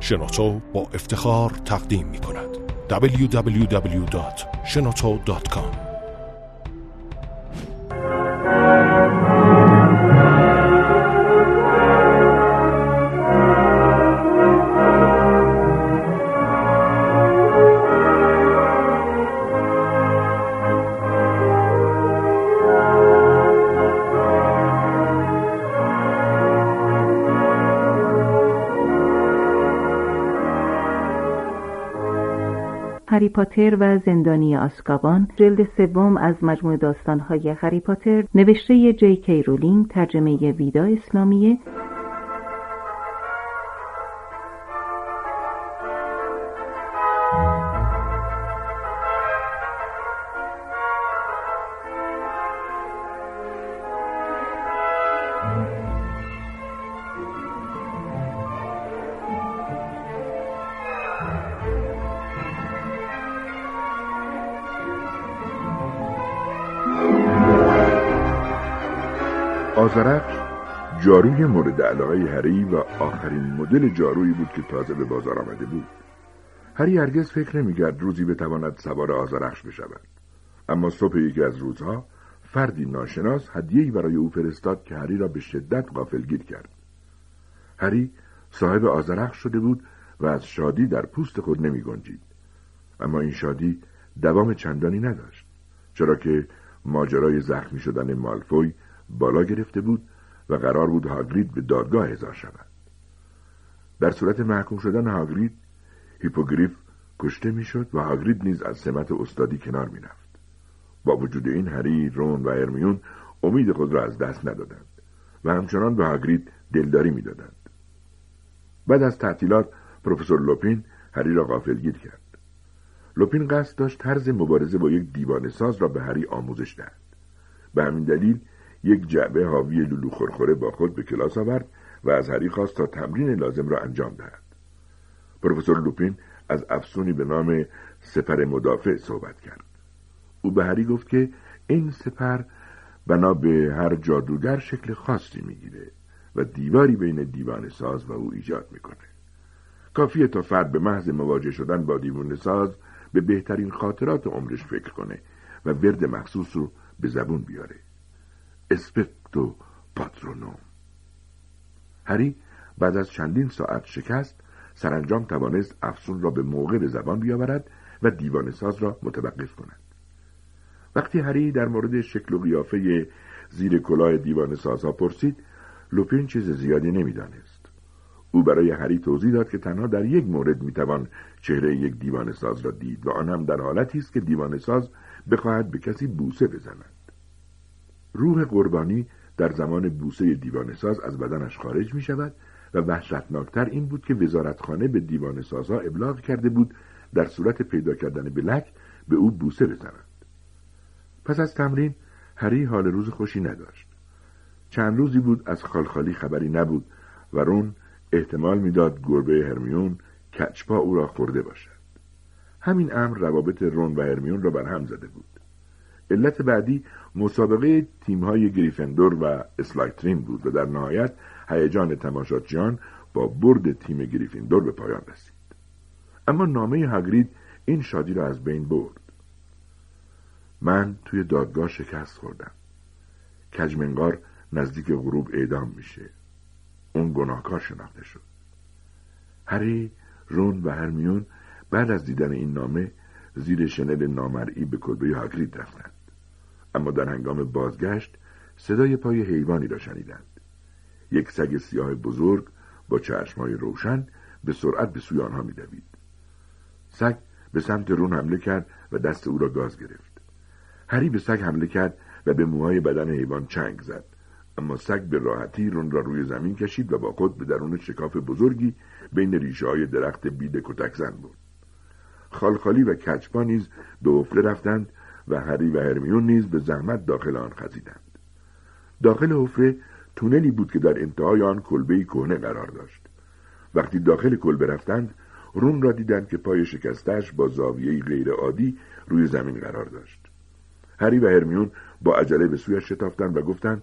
شنوتو با افتخار تقدیم می کند www.shenoto.com پاتر و زندانی آسکابان جلد سوم از مجموع داستانهای هری پاتر نوشته جی کی رولینگ ترجمه ویدا اسلامیه. آزرخش جاروی مورد علاقه هری و آخرین مدل جارویی بود که تازه به بازار آمده بود. هری هرگز فکر نمی‌کرد روزی بتواند سوار آزرخش بشود. اما صبح یکی از روزها فردی ناشناس هدیهای برای او فرستاد که هری را به شدت غافلگیر کرد. هری صاحب آزرخش شده بود و از شادی در پوست خود نمی گنجید. اما این شادی دوام چندانی نداشت چرا که ماجرای زخمی شدن مالفوی بالا گرفته بود و قرار بود هاگرید به دادگاه احضار شود. در صورت محکوم شدن هاگرید هیپوگریف کشته می‌شد و هاگرید نیز از سمت استادی کنار می‌رفت. با وجود این هری رون و ارمیون امید خود را از دست ندادند و همچنان به هاگرید دلداری می‌دادند. بعد از تعطیلات پروفسور لوپین هری را غافلگیر کرد. لوپین قصد داشت طرز مبارزه با یک دیوانه ساز را به هری آموزش دهد. به همین دلیل یک جعبه حاوی لولو خورخوره با خود به کلاس آورد و از هری خواست تا تمرین لازم را انجام دهد. پروفسور لوپین از افسونی به نام سپر مدافع صحبت کرد. او به هری گفت که این سپر بنا به هر جادوگر شکل خاصی می‌گیره و دیواری بین دیوان ساز و او ایجاد می‌کنه. کافیه تا فرد به محض مواجه شدن با دیوان ساز به بهترین خاطرات عمرش فکر کنه و ورد مخصوص رو به زبون بیاره. اسپکتو پاترونوم. هری بعد از چندین ساعت شکست سرانجام توانست افسون را به موقع به زبان بیاورد و دیوان ساز را متوقف کند. وقتی هری در مورد شکل و قیافه زیر کلاه دیوان سازها پرسید لوپین چیز زیادی نمی‌دانست. او برای هری توضیح داد که تنها در یک مورد می‌توان چهره یک دیوان ساز را دید و آن هم در حالتی است که دیوان ساز بخواهد به کسی بوسه بزند. روح قربانی در زمان بوسه دیوان ساز از بدنش خارج می شود و وحشتناکتر این بود که وزارتخانه به دیوان سازها ابلاغ کرده بود در صورت پیدا کردن بلک به او بوسه بزنند. پس از تمرین هری حال روز خوشی نداشت. چند روزی بود از خالخالی خبری نبود و رون احتمال می‌داد گربه هرمیون کچپا او را خورده باشد. همین امر روابط رون و هرمیون را بر هم زده بود. علت بعدی مسابقه تیمهای گریفندور و اسلایترین بود و در نهایت هیجان تماشاچیان با برد تیم گریفیندور به پایان رسید. اما نامه هاگرید این شادی را از بین برد. من توی دادگاه شکست خوردم. کجمنگار نزدیک غروب اعدام میشه. اون گناهکار شناخته شد. هری رون و هرمیون بعد از دیدن این نامه زیر شنل نامرئی به کلبه هاگرید رفتند اما در هنگام بازگشت صدای پای حیوانی را شنیدند. یک سگ سیاه بزرگ با چشمهای روشن به سرعت به سوی آنها میدوید. سگ به سمت رون حمله کرد و دست او را گاز گرفت. هری به سگ حمله کرد و به موهای بدن حیوان چنگ زد. اما سگ به راحتی رون را روی زمین کشید و با خود به درون شکاف بزرگی بین ریشه های درخت بید کتک زن بود خالخالی و کچپا نیز به افله رفتند و هری و هرمیون نیز به زحمت داخل آن خزیدند. داخل حفره تونلی بود که در انتهای آن کلبه کهنه قرار داشت. وقتی داخل کلبه رفتند رون را دیدند که پای شکستش با زاویه غیر عادی روی زمین قرار داشت. هری و هرمیون با عجله به سویش شتافتند و گفتند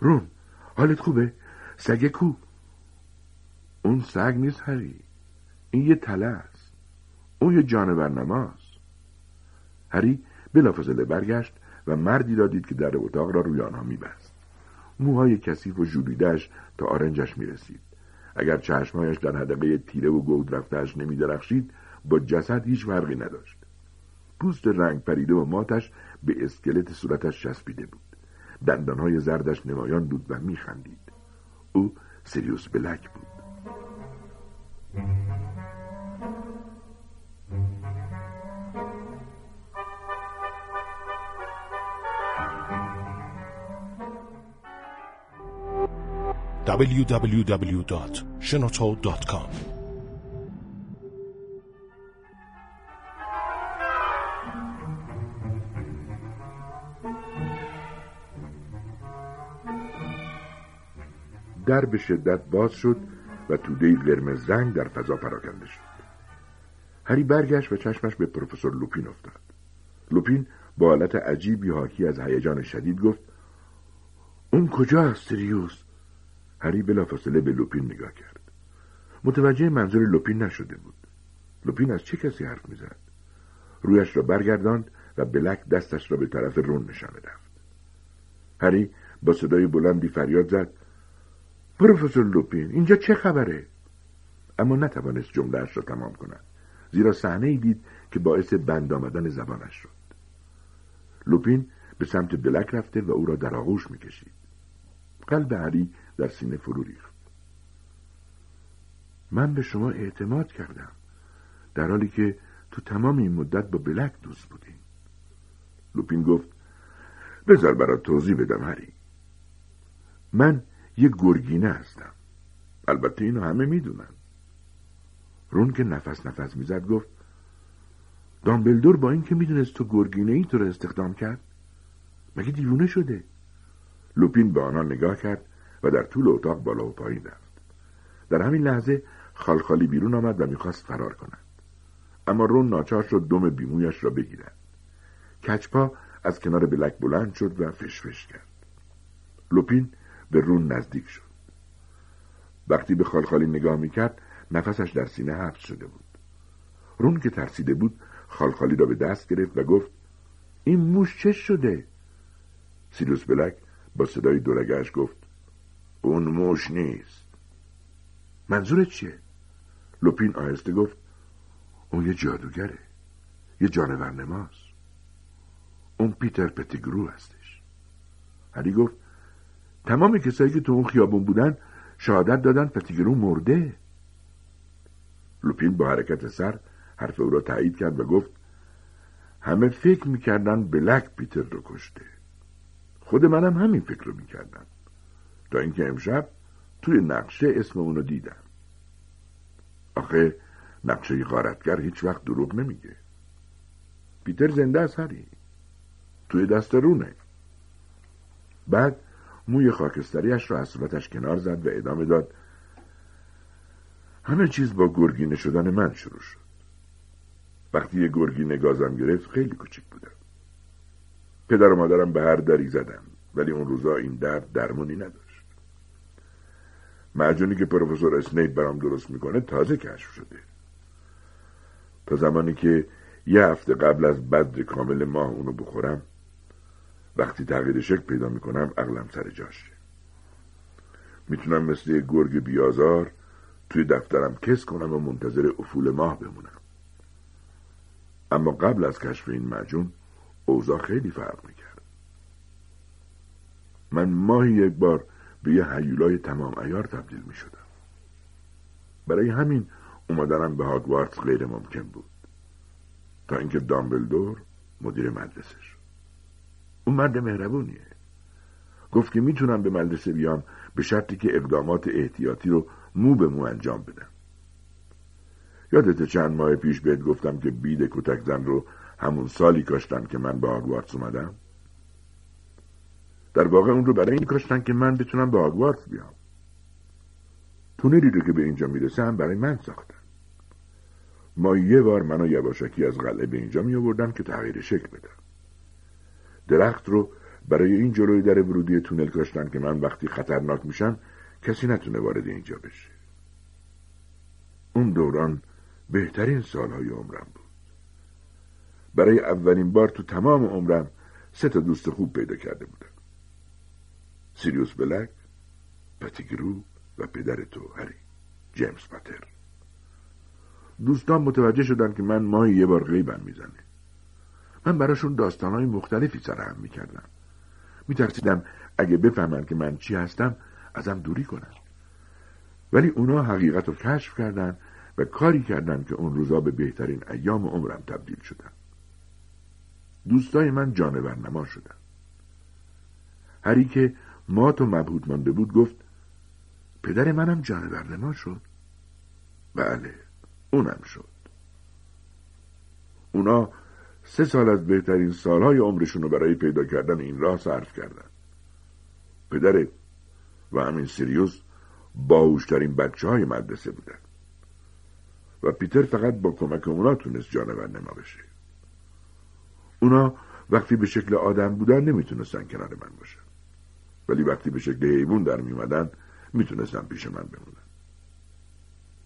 رون حالت خوبه؟ سگ کو؟ اون سگ نیست هری این یه تله است. اون یه جانور نماست. هری بلافاصله برگشت و مردی را دید که در اتاق را روی آنها میبست. موهای کثیف و ژولیدهاش تا آرنجش می‌رسید. اگر چشمهایش در حدقه تیره و گود رفتهاش نمیدرخشید با جسد هیچ فرقی نداشت. پوست رنگ پریده و ماتش به اسکلت صورتش چسبیده بود. دندانهای زردش نمایان بود و میخندید. او سریوس بلک بود. www.shenoto.com در به شدت باز شد و توده قرمز رنگ در فضا پراکنده شد. هری برگشت و چشمش به پروفسور لوپین افتاد. لوپین با حالت عجیبی حاکی از هیجان شدید گفت اون کجاست سریوس؟ هری بلافاصله به لوپین نگاه کرد. متوجه منظور لوپین نشده بود. لوپین از چه کسی حرف می‌زد؟ رویش را برگرداند و بلک دستش را به طرف رون نشانه رفت. هری با صدای بلندی فریاد زد. پروفسور لوپین اینجا چه خبره؟ اما نتوانست جملهاش را تمام کند. زیرا صحنه ای دید که باعث بند آمدن زبانش شد. لوپین به سمت بلک رفته و او را در آغوش می‌کشید. قلب هری در سینه فرو ریخت. من به شما اعتماد کردم در حالی که تو تمام این مدت با بلک دوست بودیم. لوپین گفت بذار برات توضیح بدم هری من یه گرگینه هستم. البته اینو همه می‌دونن. رون که نفس نفس می‌زد گفت دامبلدور با اینکه می‌دونست تو گرگینه ای تو رو استخدام کرد مگه دیوونه شده؟ لوپین به آنها نگاه کرد و در طول اتاق بالا و پایین رفت. در همین لحظه خالخالی بیرون آمد و می‌خواست فرار کند. اما رون ناچار شد دم بیمویش را بگیرد. کچپا از کنار بلک بلند شد و فشفش کرد. لوپین به رون نزدیک شد. وقتی به خالخالی نگاه می‌کرد نفسش در سینه حبس شده بود. رون که ترسیده بود خالخالی را به دست گرفت و گفت این موش چه شده؟ سیروس بلک با صدای دورگش گفت اون موش نیست. منظورت چیه؟ لوپین آهسته گفت اون یه جادوگره یه جانور نماست اون پیتر پتیگرو هستش. هری گفت تمام کسایی که تو اون خیابون بودن شهادت دادن پتیگرو مرده. لوپین با حرکت سر حرف او را تایید کرد و گفت همه فکر می‌کردن بلک پیتر رو کشته. خود منم همین فکر رو می‌کردم. تا اینکه امشب توی نقشه اسم اونو دیدم. آخه نقشه غارتگر هیچ وقت دروغ نمیگه. پیتر زنده است هری. توی دست رونه. بعد موی خاکستریش را از صورتش کنار زد و ادامه داد. همه چیز با گرگینه شدن من شروع شد. وقتی یه گرگینه گازم گرفت خیلی کوچیک بودم. پدر و مادرم به هر دری زدم ولی اون روزا این درد درمونی نداشت. معجونی که پروفسور اسنیپ برام درست می‌کنه تازه کشف شده. تا زمانی که یه هفته قبل از بدر کامل ماه اونو بخورم وقتی تغییر شکل پیدا می‌کنم عقلم سر جاشه می‌تونم مثل یه گرگ بیازار توی دفترم کس کنم و منتظر افول ماه بمونم. اما قبل از کشف این معجون اوضاع خیلی فرق می‌کرد. من ماهی یک بار به یه حیولای تمام ایار تبدیل می‌شدم. برای همین اومدنم به هاگوارتس غیر ممکن بود. تا اینکه دامبلدور مدیر مدرسه شد اون مرد مهربونیه. گفت که می‌تونم به مدرسه بیام به شرطی که اقدامات احتیاطی رو مو به مو انجام بدم. یادت چند ماه پیش بهت گفتم که بید کتک زن رو همون سالی کاشتن که من به آگوارتس اومدم. در واقع اون رو برای این کاشتن که من بتونم به آگوارتس بیام. تونلی رو که به اینجا می‌رسه هم برای من ساختن. ما یه بار منو یواشکی از قلعه به اینجا می آوردن که تغییر شکل بدم درخت رو برای این جلوی در ورودی تونل کاشتن که من وقتی خطرناک میشم کسی نتونه وارد اینجا بشه. اون دوران بهترین سالهای عمرم بود. برای اولین بار تو تمام عمرم سه تا دوست خوب پیدا کرده بودم. سیریوس بلک پتیگرو و پدر تو هری. جیمز پاتر. دوستان متوجه شدن که من ماهی یه بار غیبم می‌زنه. من براشون داستانهای مختلفی سرهم می‌کردم. میترسیدم اگه بفهمن که من چی هستم ازم دوری کنن. ولی اونا حقیقت رو کشف کردن و کاری کردن که اون روزا به بهترین ایام عمرم تبدیل شدن. دوستای من جانور نما شدن. هری که مات و مبهوت مانده بود گفت پدر منم جانور نما شد. بله اونم شد. اونا سه سال از بهترین سالهای عمرشون رو برای پیدا کردن این راه صرف کردن. پدر و همین سیریوس باهوشترین بچه های مدرسه بودن. و پیتر فقط با کمک اونا تونست جانور نما بشه. اونا وقتی به شکل آدم بودن نمی‌تونستن کنار من باشن. ولی وقتی به شکل حیوان در میومدن می‌تونستن پیش من بمونن.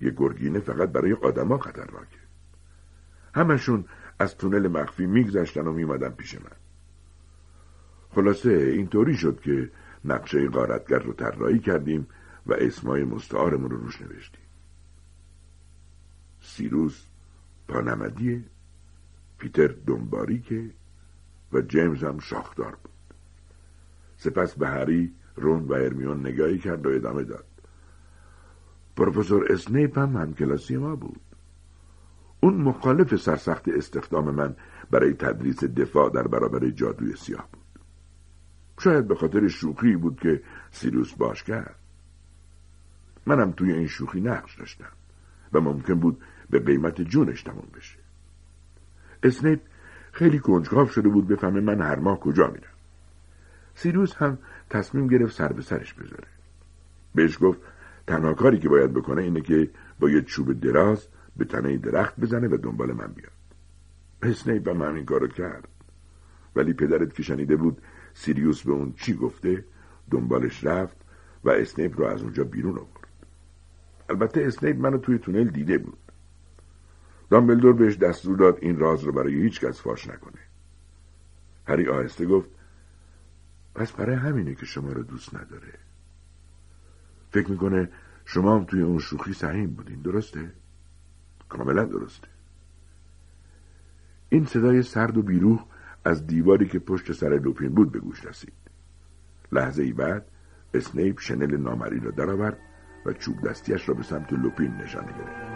یه گرگینه فقط برای آدما خطرناکه. همشون از تونل مخفی میگذشتن و میمدن پیش من. خلاصه اینطوری شد که نقشه غارتگر رو طراحی کردیم و اسمای مستعارمون رو روش نوشتیم. سیروس پانمدیه. پیتر دنباریکه و جیمز هم شاخدار بود. سپس به هری رون و ارمیون نگاهی کرد و ادامه داد. پروفسور اسنیپ هم همکلاسی ما بود. اون مخالف سرسخت استخدام من برای تدریس دفاع در برابر جادوی سیاه بود. شاید به خاطر شوخی بود که سیروس باش کرد. منم توی این شوخی نقش داشتم و ممکن بود به قیمت جونش تموم بشه. اسنیپ خیلی کنجکاو شده بود بفهمه من هر ماه کجا میرم. سیروس هم تصمیم گرفت سر به سرش بذاره. بهش گفت تنها کاری که باید بکنه اینه که با یه چوب دراز به تنه درخت بزنه و دنبال من بیاد. اسنیپ هم همین کارو کرد. ولی پدرت که شنیده بود سیریوس به اون چی گفته دنبالش رفت و اسنیپ رو از اونجا بیرون آورد. البته اسنیپ منو توی تونل دیده بود. دامبلدور بهش دستور داد این راز رو برای هیچ کس فاش نکنه. هری آهسته گفت پس برای همینه که شما رو دوست نداره. فکر می‌کنه شما هم توی اون شوخی سهیم بودین درسته؟ کاملا درسته. این صدای سرد و بیروح از دیواری که پشت سر لوپین بود به گوش رسید. لحظه ای بعد اسنیپ شنل نامری را درآورد و چوب دستیش را به سمت لوپین نشانه گرفت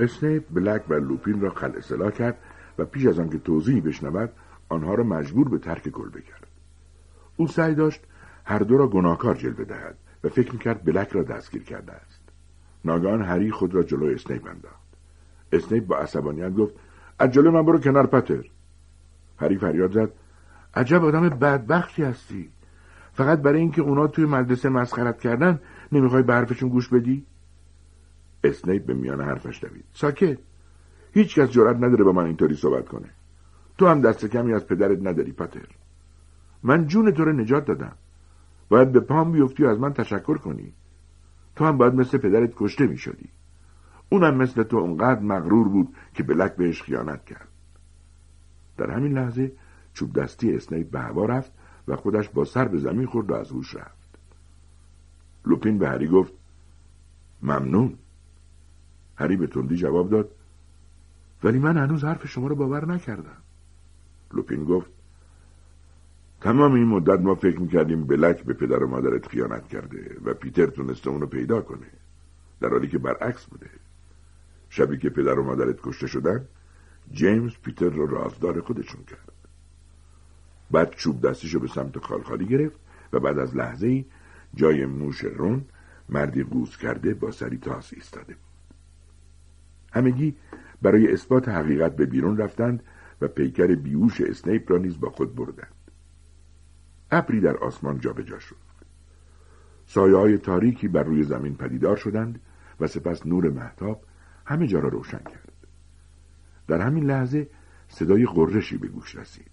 اسنیپ بلک و لوپین را خلع سلاح کرد و پیش از آنکه توضیحی بشنود آنها را مجبور به ترک کلبه کرد او سعی داشت هر دو را گناهکار جلوه دهد و فکر می‌کرد بلک را دستگیر کرده است. ناگهان هری خود را جلو اسنیپ انداخت. اسنیپ با عصبانیت گفت از جلو من برو کنار پاتر. هری فریاد زد عجب آدم بدبختی هستی. فقط برای اینکه اونا توی مدرسه مسخرت کردن نمی‌خوای به حرفشون گوش بدی؟ اسنیپ به میان حرفش دوید. ساکت. هیچ کس جرأت نداره با من اینطوری صحبت کنه. تو هم دست کمی از پدرت نداری پاتر. من جون تو رو نجات دادم. باید به پام بیفتی و از من تشکر کنی. تو هم باید مثل پدرت کشته می شدی اونم مثل تو اونقدر مغرور بود که بلک بهش خیانت کرد. در همین لحظه چوب دستی اسنیپ به هوا رفت و خودش با سر به زمین خورد و از هوش رفت. لوپین به هری گفت ممنون. هری به تندی جواب داد ولی من هنوز حرف شما رو باور نکردم. لوپین گفت تمام این مدت ما فکر می‌کردیم بلک به پدر و مادرت خیانت کرده و پیتر تونسته اونو پیدا کنه در حالی که برعکس بوده. شبی که پدر و مادرت کشته شدن جیمز پیتر رو رازدار خودشون کرد. بعد چوب دستیشو به سمت خالخالی گرفت و بعد از لحظه ای جای موش رون مردی قوز کرده با سری تاس ایستاده بود. همگی برای اثبات حقیقت به بیرون رفتند و پیکر بیوش اسنیپ را نیز با خود بردند. ابری در آسمان جابجا شد. سایه های تاریکی بر روی زمین پدیدار شدند و سپس نور محتاب همه جا را روشن کرد. در همین لحظه صدای قررشی به گوش رسید.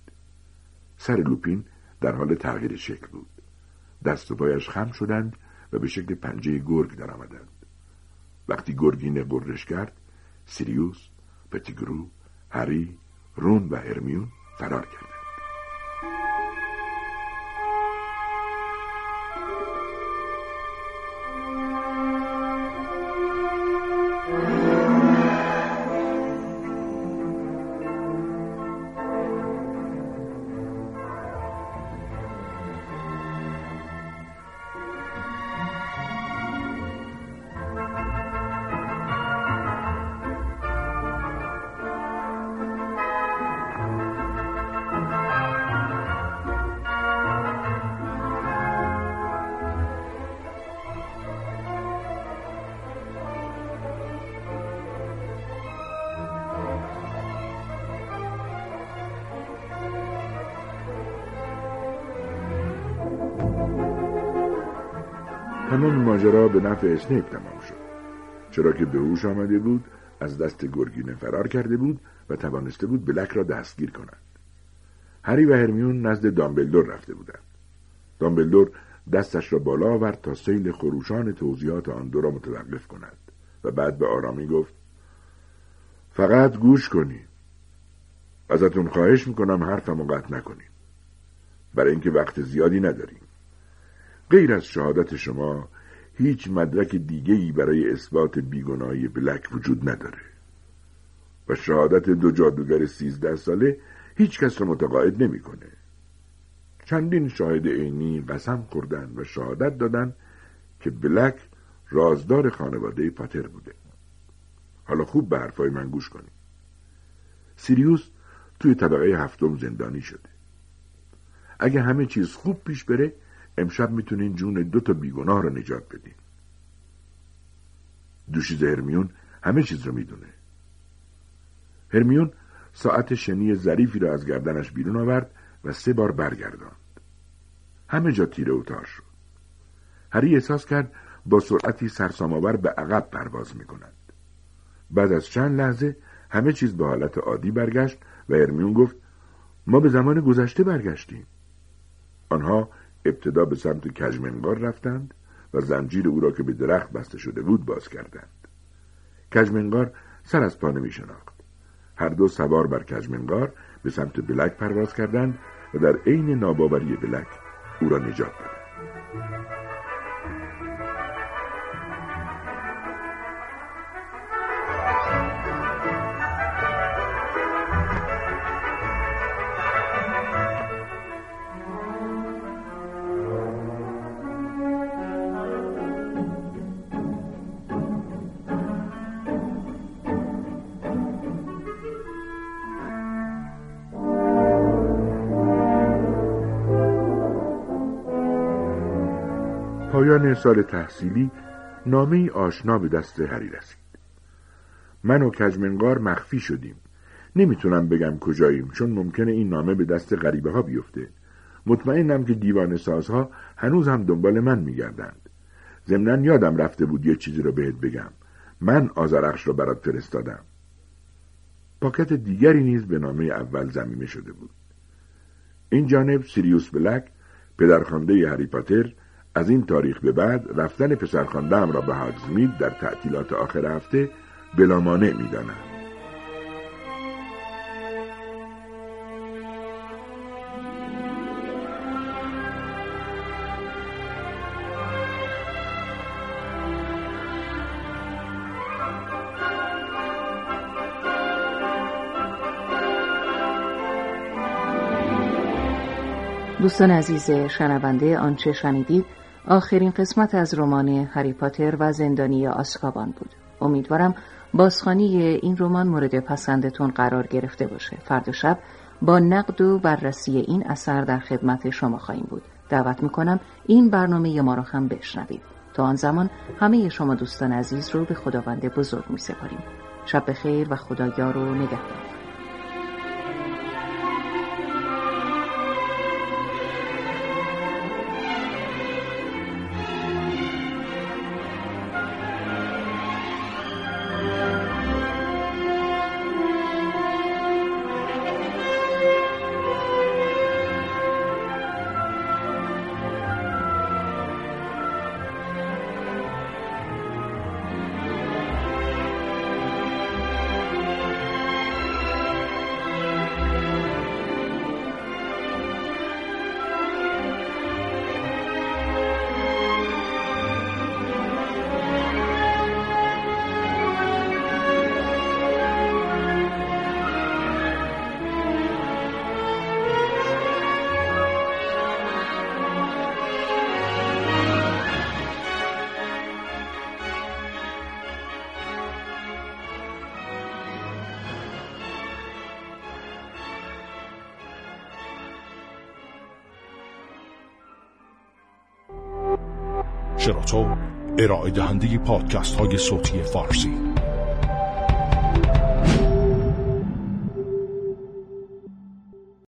سر لوپین در حال تغییر شکل بود. دست و پایش خم شدند و به شکل پنجه گرگ درآمدند. وقتی گرگینه قررش کرد سیریوس پتیگرو هری رون و هرمیون فرار کردند تمام ماجرا به نفع اسنیپ تمام شد. چرا که به هوش آمده بود از دست گرگینه فرار کرده بود و توانسته بود بلک را دستگیر کند. هری و هرمیون نزد دامبلدور رفته بودند. دامبلدور دستش را بالا آورد تا سیل خروشان توضیحات آن دو را متوقف کند و بعد به آرامی گفت فقط گوش کنید ازتون خواهش می‌کنم حرفمو قطع نکنیم برای اینکه وقت زیادی نداریم. غیر از شهادت شما هیچ مدرک دیگهی برای اثبات بیگناهی بلک وجود نداره. و شهادت دو جادوگر سیزده ساله هیچ کس را متقاعد نمی‌کنه. چندین شاهد عینی قسم خوردن و شهادت دادن که بلک رازدار خانواده پاتر بوده. حالا خوب به حرفای من گوش کنید سیریوس توی طبقه هفتم زندانی شده. اگه همه چیز خوب پیش بره امشب می‌تونین جون دو تا بیگناه رو نجات بدین. دوشیز هرمیون همه چیز رو می‌دونه. هرمیون ساعت شنی ظریفی را از گردنش بیرون آورد و سه بار برگرداند. همه جا تیره و تار شد. هری احساس کرد با سرعتی سرسامآور به عقب پرواز می‌کند. بعد از چند لحظه همه چیز به حالت عادی برگشت و هرمیون گفت ما به زمان گذشته برگشتیم. آنها ابتدا به سمت کجمنگار رفتند و زنجیر او را که به درخت بسته شده بود باز کردند. کجمنگار سر از پا نمی شناخت هر دو سوار بر کجمنگار به سمت بلک پرواز کردند و در عین ناباوری بلک او را نجات دادند. پایان سال تحصیلی نامه آشنا به دست هری رسید. من و کجمنگار مخفی شدیم. نمی‌تونم بگم کجاییم چون ممکنه این نامه به دست غریبه ها بیفته. مطمئنم که دیوان سازها هنوز هم دنبال من میگردند. ضمنا یادم رفته بود یه چیزی رو بهت بگم. من آزرخش رو برات فرستادم. پاکت دیگری نیز به نامه اول زمینه شده بود. این جانب سیریوس بلک پدرخوانده هری پاتر از این تاریخ به بعد رفتن پسرخواندهام را به هاگزمید در تعطیلات آخر هفته بلامانع می‌دانم دوستان عزیز شنونده آنچه شنیدید آخرین قسمت از رمان هری پاتر و زندانی آسکابان بود. امیدوارم بازخانی این رمان مورد پسندتون قرار گرفته باشه. فردا شب با نقد و بررسی این اثر در خدمت شما خواهیم بود. دعوت می‌کنم این برنامه ما را هم بشنوید تا آن زمان همه شما دوستان عزیز رو به خداوند بزرگ می سپاریم شب بخیر و خدایا رو نگهدار شراطو ارائه دهنده پادکست های صوتی فارسی.